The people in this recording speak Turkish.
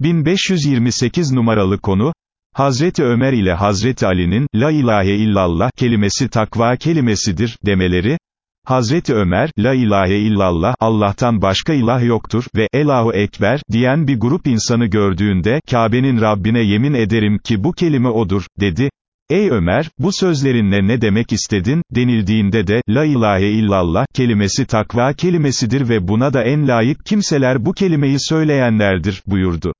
1528 numaralı konu, Hazreti Ömer ile Hazreti Ali'nin, La ilahe illallah kelimesi takva kelimesidir, demeleri, Hazreti Ömer, La ilahe illallah, Allah'tan başka ilah yoktur ve Elahu Ekber, diyen bir grup insanı gördüğünde, Kabe'nin Rabbine yemin ederim ki bu kelime odur, dedi. Ey Ömer, bu sözlerinle ne demek istedin, denildiğinde de, La ilahe illallah, kelimesi takva kelimesidir ve buna da en layık kimseler bu kelimeyi söyleyenlerdir, buyurdu.